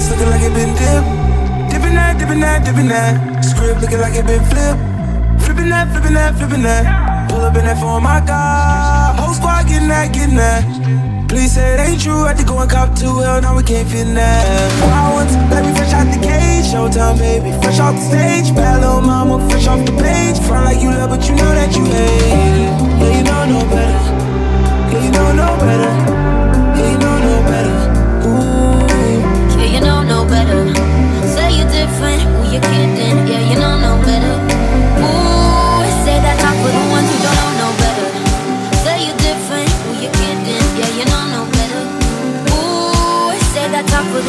Wrist looking like it been dipped. Dipping that, dipping that, dipping that. Script looking like it been flipped. Flipping that, flipping that, flipping that. Pull up in that for my God. Whole squad getting that, getting that. Please say it ain't true. I go and cop two. Hell, now we can't fit in that. Wild ones, baby, fresh out the cage. Showtime, baby, fresh off the stage. Bad little oh, mama, fresh off the page. Front like you love, but you know that you hate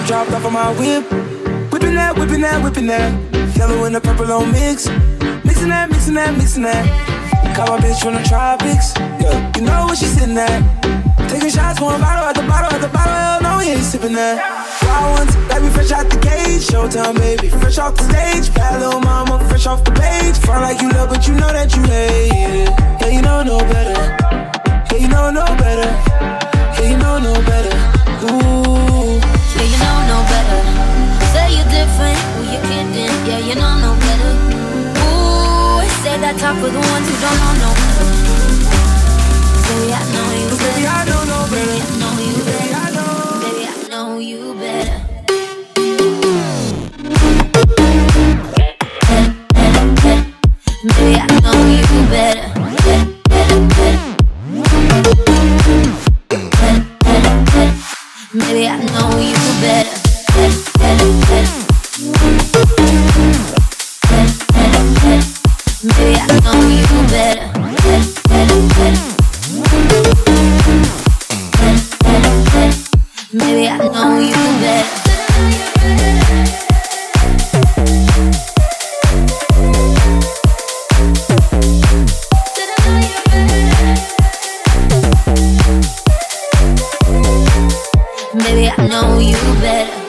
Top dropped off of my whip. Whipping that, whipping that, whipping that. Yellow and the purple on mix. Mixing that, mixing that, mixing that. Call my bitch from the tropics. Yeah, you know where she sitting at. Taking shots, one bottle at the bottle at the bottle. Hell no, he ain't sipping that. Wild ones, baby, fresh out the cage. Showtime, baby, fresh off the stage. Bad little mama, fresh off the page. Front like you love, but you know that you hate it. Yeah, you know no better. Different, who you kidding? Yeah, you know no better. Ooh, say that talk for the ones who don't know no better. Baby, I know you Baby, I better. know no Baby. I know you better. I. Baby, I know you better. Better, better, better. Baby, I know you better. Better, better, better. Better, better, better. Maybe I know you better. Better, Maybe I know you better. I know you better.